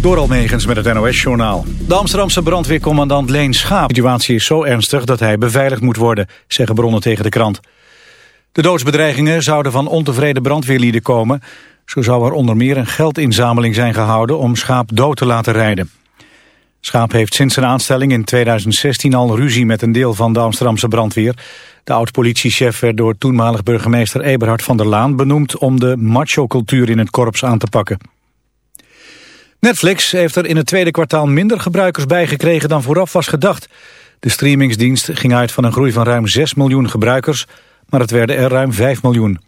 Door Almegens met het NOS-journaal. De Amsterdamse brandweercommandant Leen Schaap. De situatie is zo ernstig dat hij beveiligd moet worden, zeggen bronnen tegen de krant. De doodsbedreigingen zouden van ontevreden brandweerlieden komen. Zo zou er onder meer een geldinzameling zijn gehouden om Schaap dood te laten rijden. Schaap heeft sinds zijn aanstelling in 2016 al ruzie met een deel van de Amsterdamse brandweer. De oud-politiechef werd door toenmalig burgemeester Eberhard van der Laan benoemd om de macho-cultuur in het korps aan te pakken. Netflix heeft er in het tweede kwartaal minder gebruikers bijgekregen dan vooraf was gedacht. De streamingsdienst ging uit van een groei van ruim 6 miljoen gebruikers, maar het werden er ruim 5 miljoen.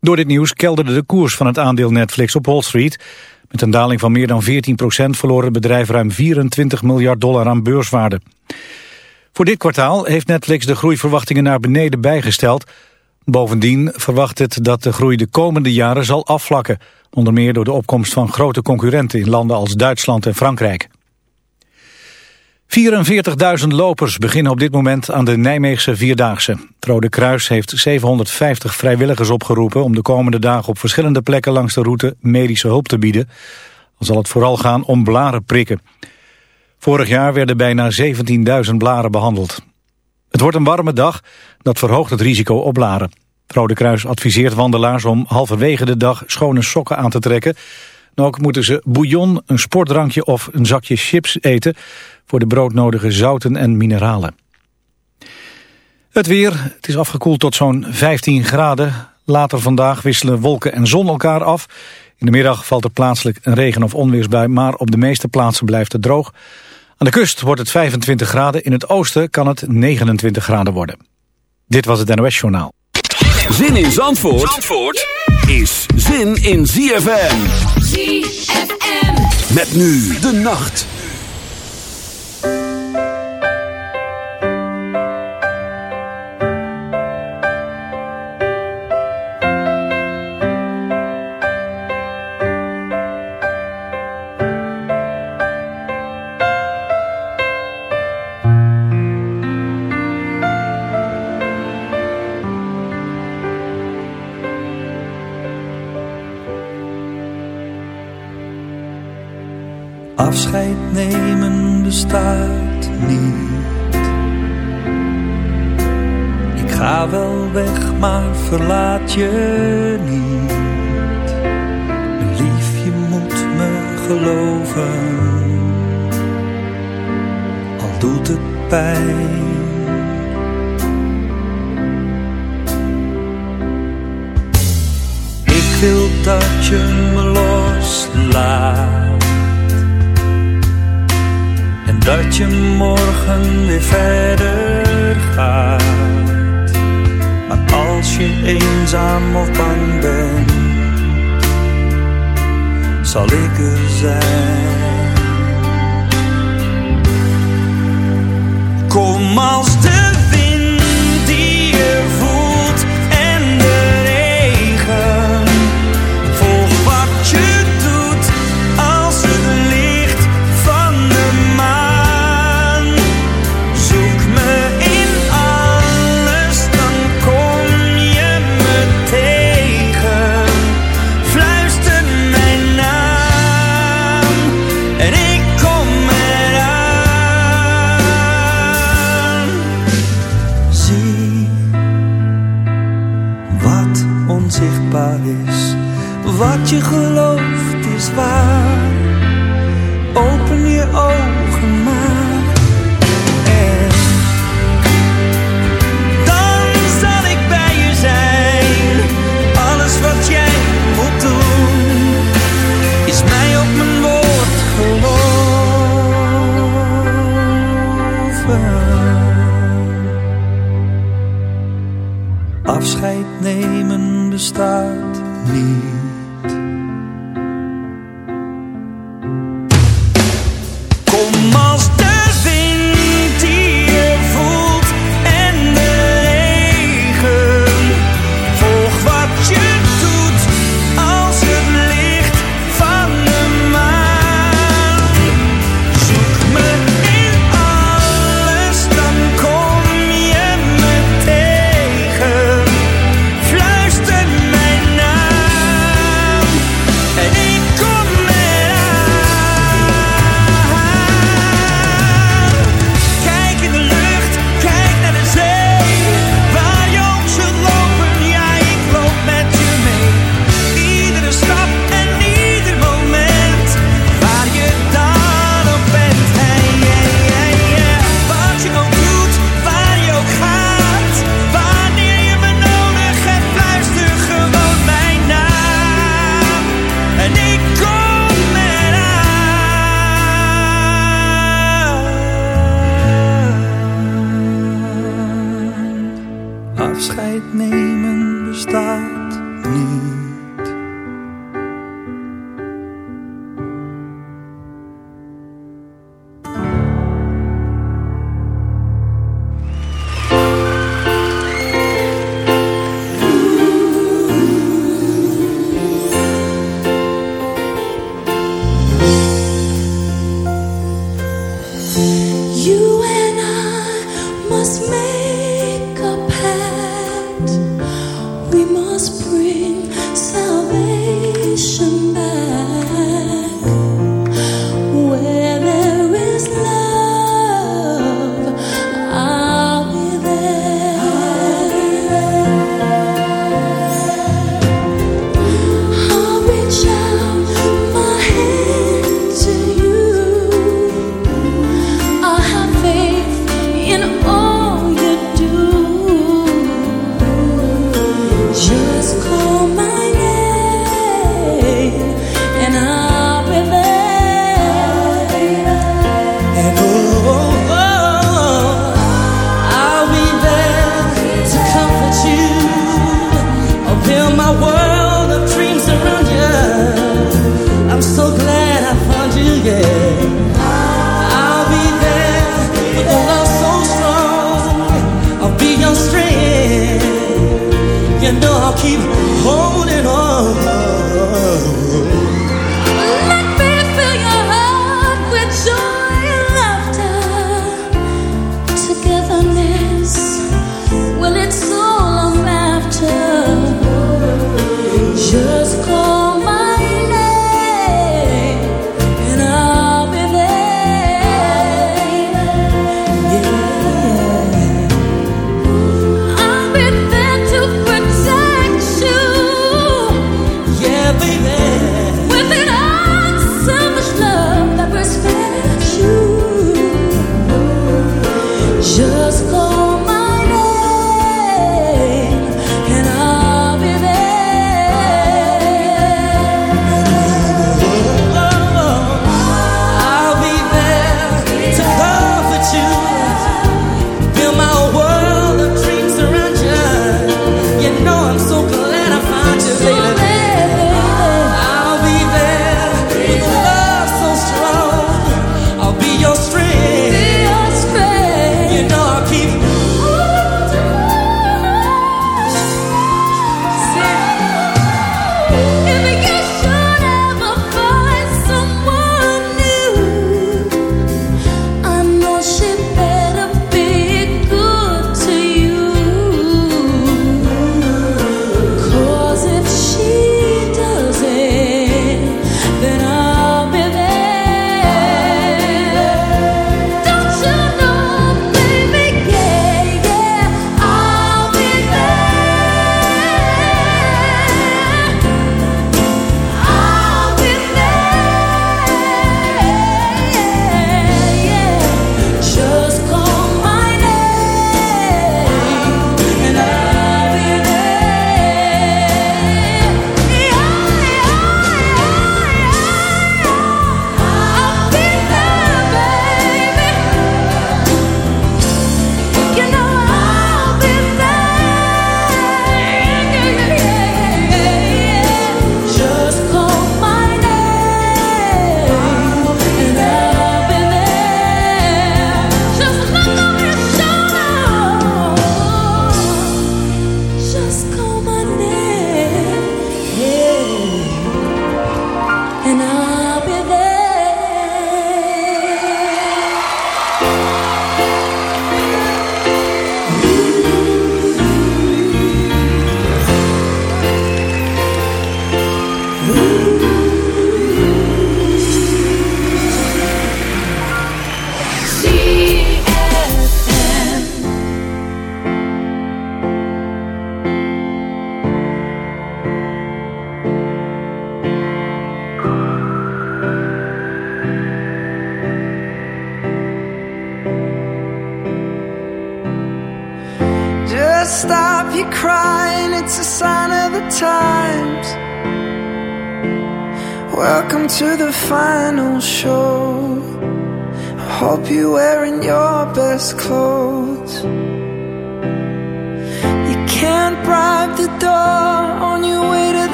Door dit nieuws kelderde de koers van het aandeel Netflix op Wall Street. Met een daling van meer dan 14 procent verloor het bedrijf ruim 24 miljard dollar aan beurswaarde. Voor dit kwartaal heeft Netflix de groeiverwachtingen naar beneden bijgesteld. Bovendien verwacht het dat de groei de komende jaren zal afvlakken. Onder meer door de opkomst van grote concurrenten in landen als Duitsland en Frankrijk. 44.000 lopers beginnen op dit moment aan de Nijmeegse Vierdaagse. Het Rode Kruis heeft 750 vrijwilligers opgeroepen... om de komende dagen op verschillende plekken langs de route medische hulp te bieden. Dan zal het vooral gaan om blaren prikken. Vorig jaar werden bijna 17.000 blaren behandeld. Het wordt een warme dag, dat verhoogt het risico op blaren. Rode Kruis adviseert wandelaars om halverwege de dag schone sokken aan te trekken. En ook moeten ze bouillon, een sportdrankje of een zakje chips eten... voor de broodnodige zouten en mineralen. Het weer, het is afgekoeld tot zo'n 15 graden. Later vandaag wisselen wolken en zon elkaar af. In de middag valt er plaatselijk een regen- of onweersbui... maar op de meeste plaatsen blijft het droog. Aan de kust wordt het 25 graden, in het oosten kan het 29 graden worden. Dit was het NOS Journaal. Zin in Zandvoort, Zandvoort is zin in ZFM. ZFM. Met nu de nacht. afscheid nemen bestaat niet.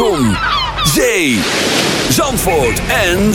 Zon, Zee, Zandvoort en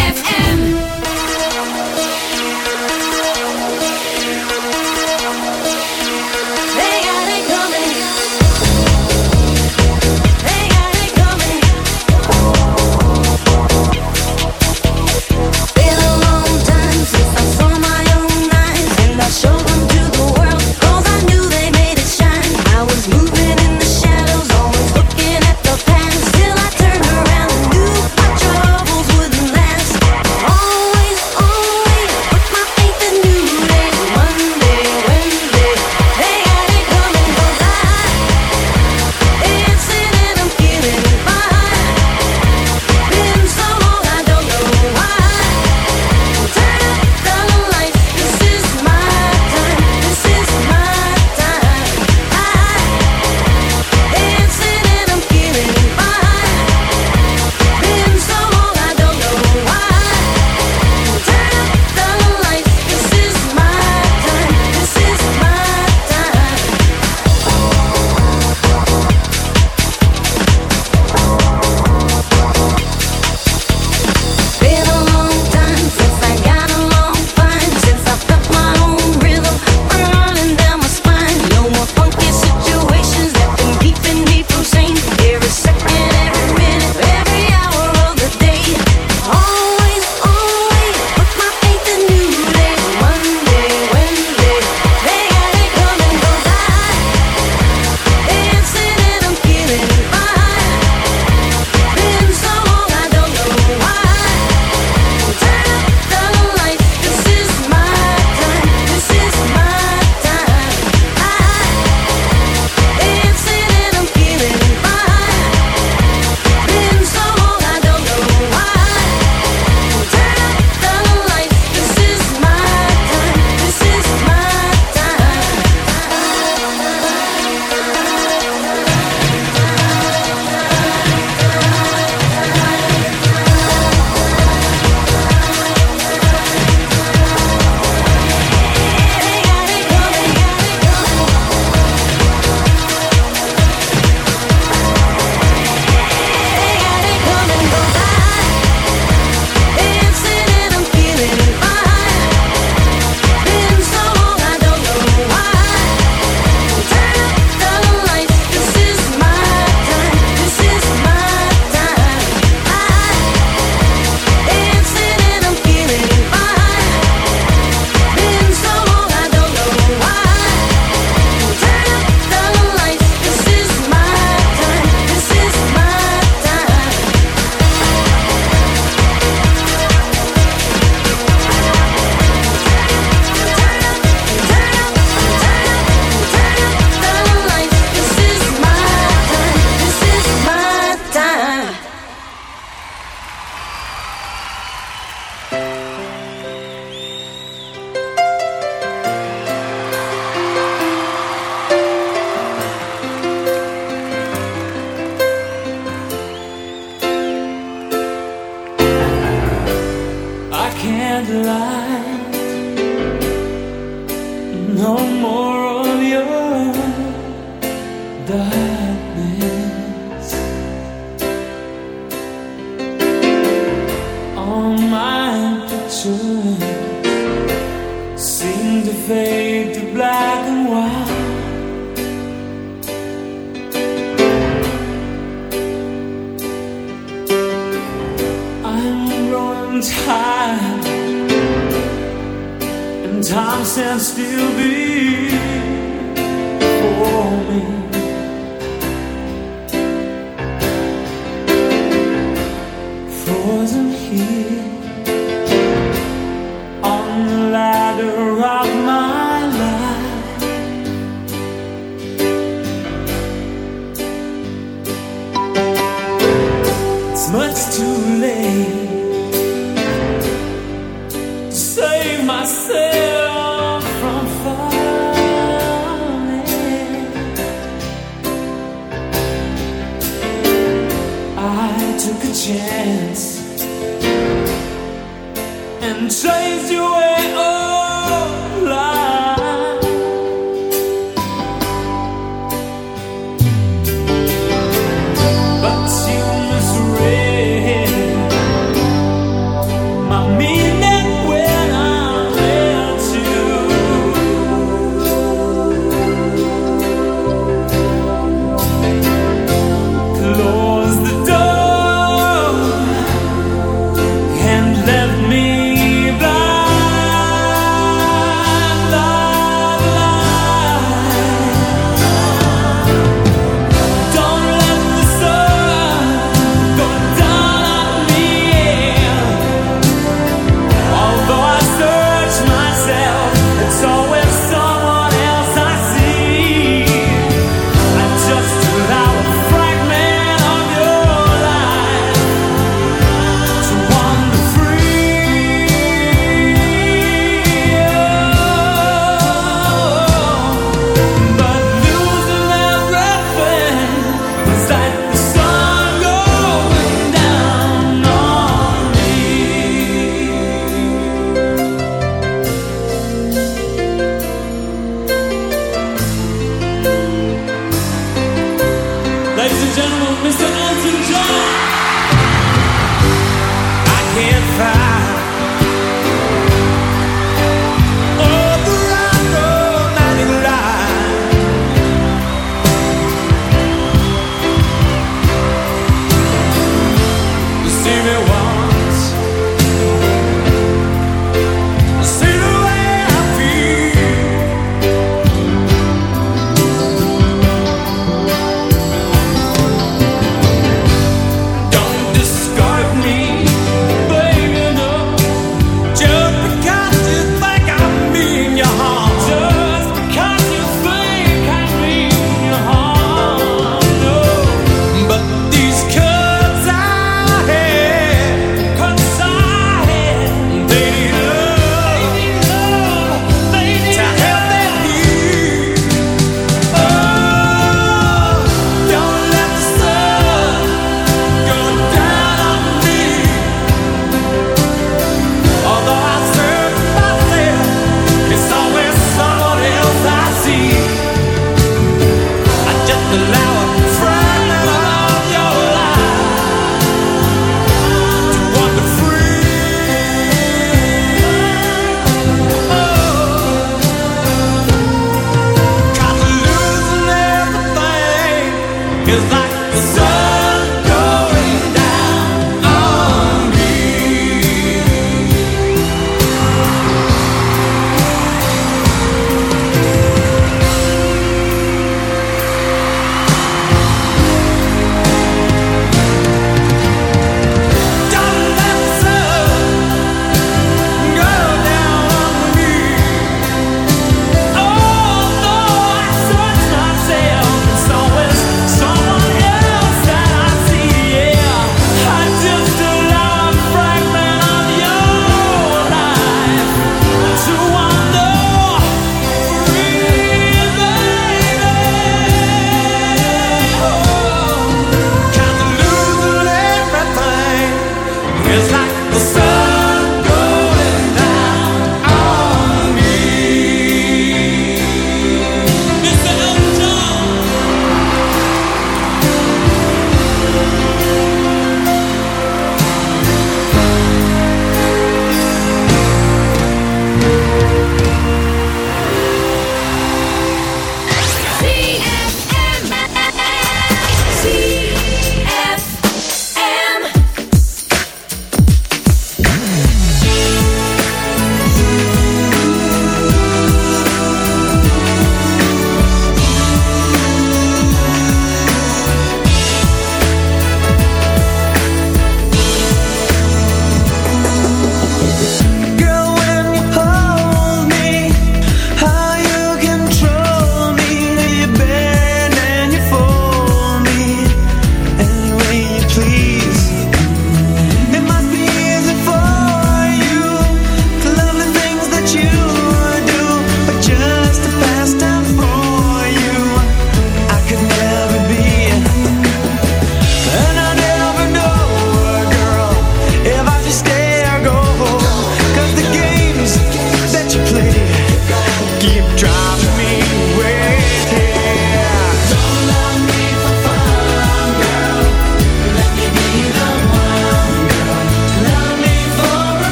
Frozen here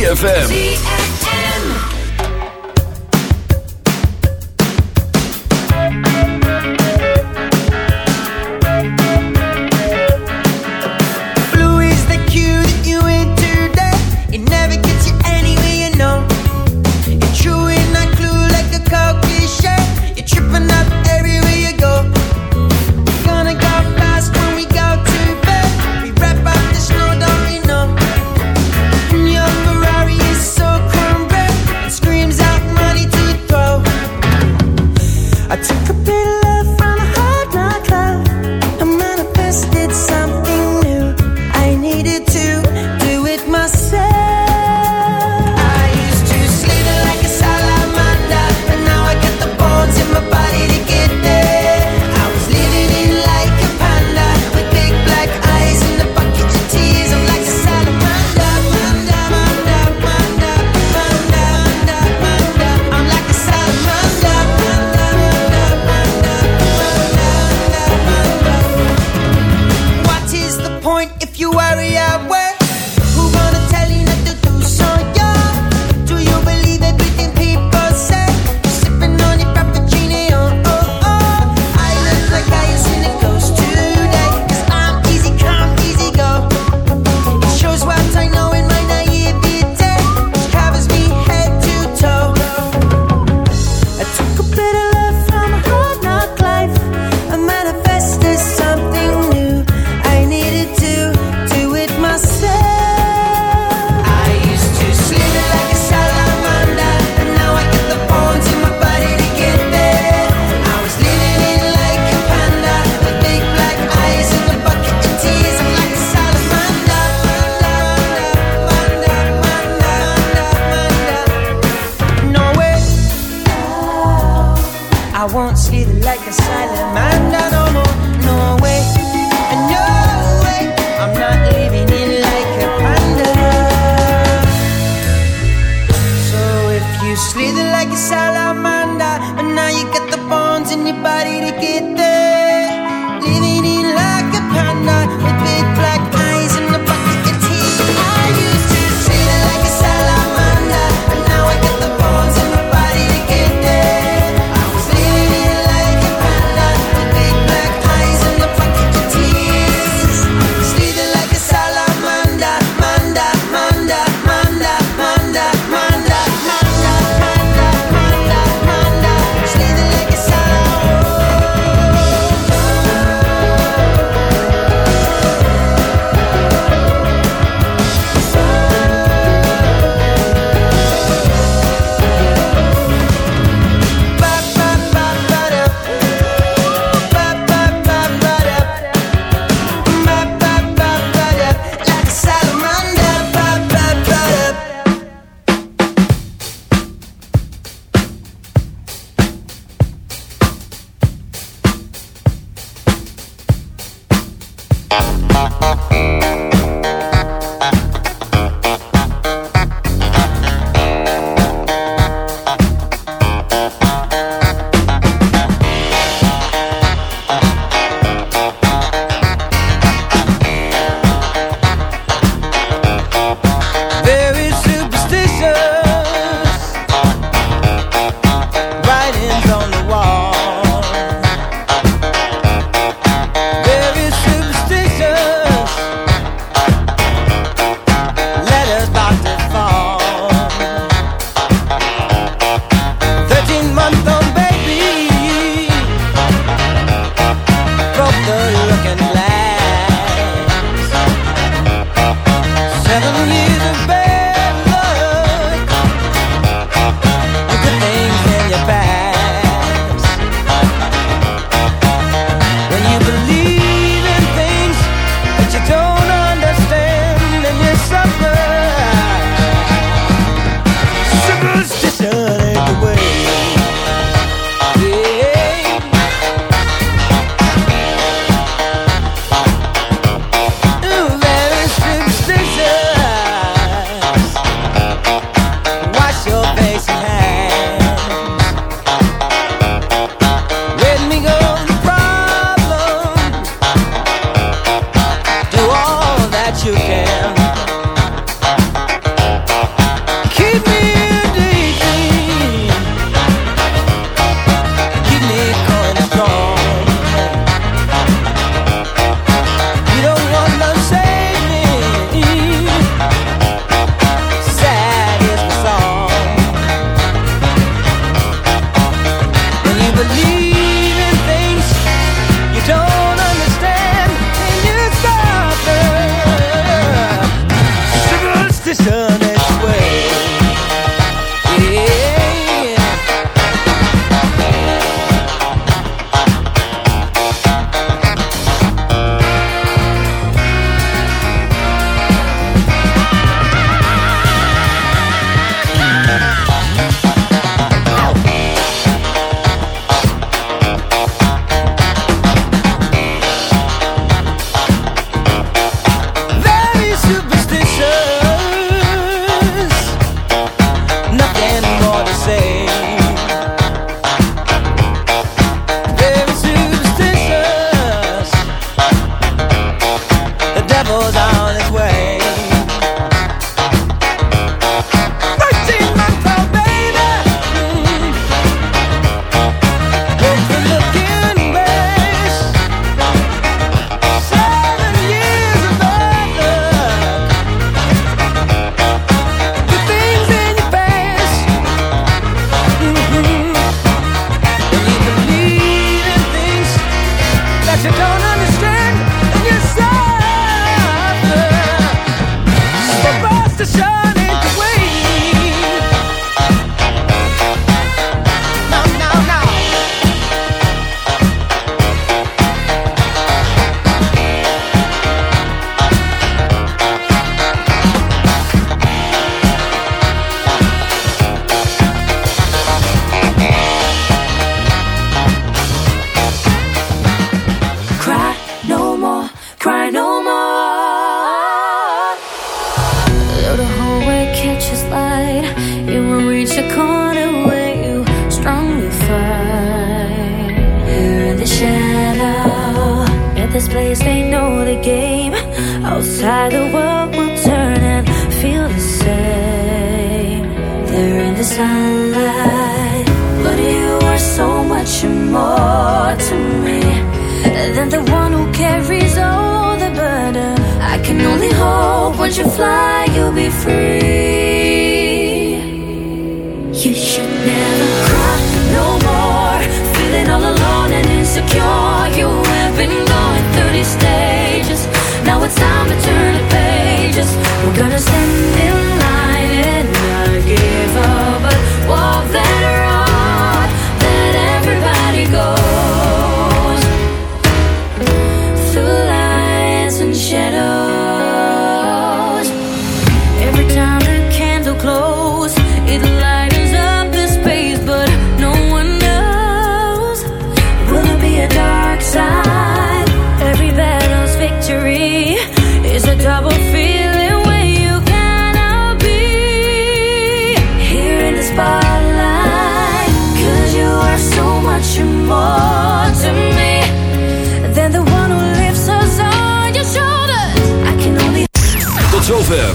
ZFM. Mm-hmm.